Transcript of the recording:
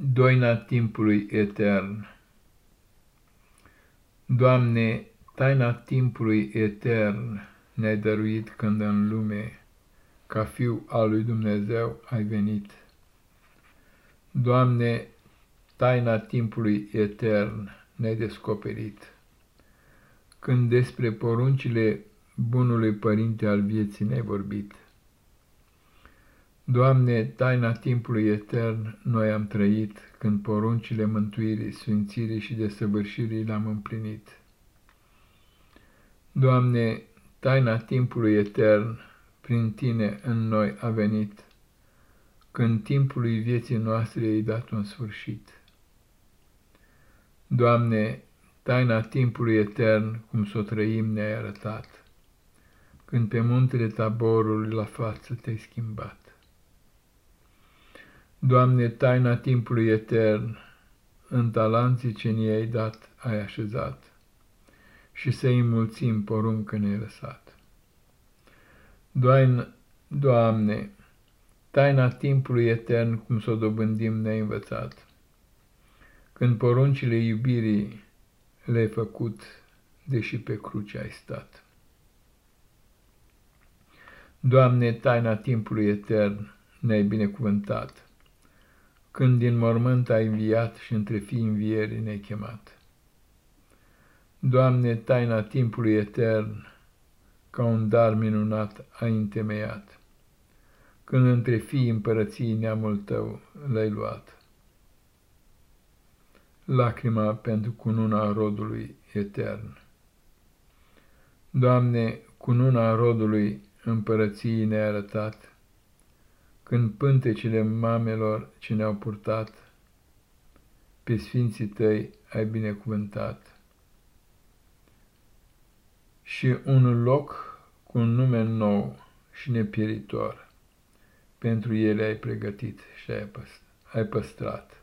Doina timpului etern Doamne, taina timpului etern ne-ai dăruit când în lume, ca fiu al lui Dumnezeu, ai venit. Doamne, taina timpului etern ne-ai descoperit, când despre poruncile bunului Părinte al vieții ne-ai vorbit. Doamne, taina timpului etern noi am trăit, când poruncile mântuirii, sfințirii și desăvârșirii le-am împlinit. Doamne, taina timpului etern prin Tine în noi a venit, când timpului vieții noastre ai dat un sfârșit. Doamne, taina timpului etern, cum s-o trăim, ne-ai arătat, când pe muntele taborului la față te-ai schimbat. Doamne, taina timpului etern, în talanții ce ni-ai dat, ai așezat, și să-i mulțim poruncă ne-ai lăsat. Doamne, Doamne, taina timpului etern, cum să o dobândim, ne-ai învățat, când poruncile iubirii le-ai făcut, deși pe cruce ai stat. Doamne, taina timpului etern, ne-ai binecuvântat, când din mormânt ai înviat și între fii învierii ne-ai chemat. Doamne, taina timpului etern, ca un dar minunat ai întemeiat, când între fii împărății neamul tău l-ai luat. Lacrima pentru cununa rodului etern. Doamne, cununa rodului împărăției ne-ai arătat, când pântecele mamelor ce ne-au purtat, pe sfinții tăi ai binecuvântat. Și un loc cu un nume nou și nepieritor, pentru ele ai pregătit și ai păstrat.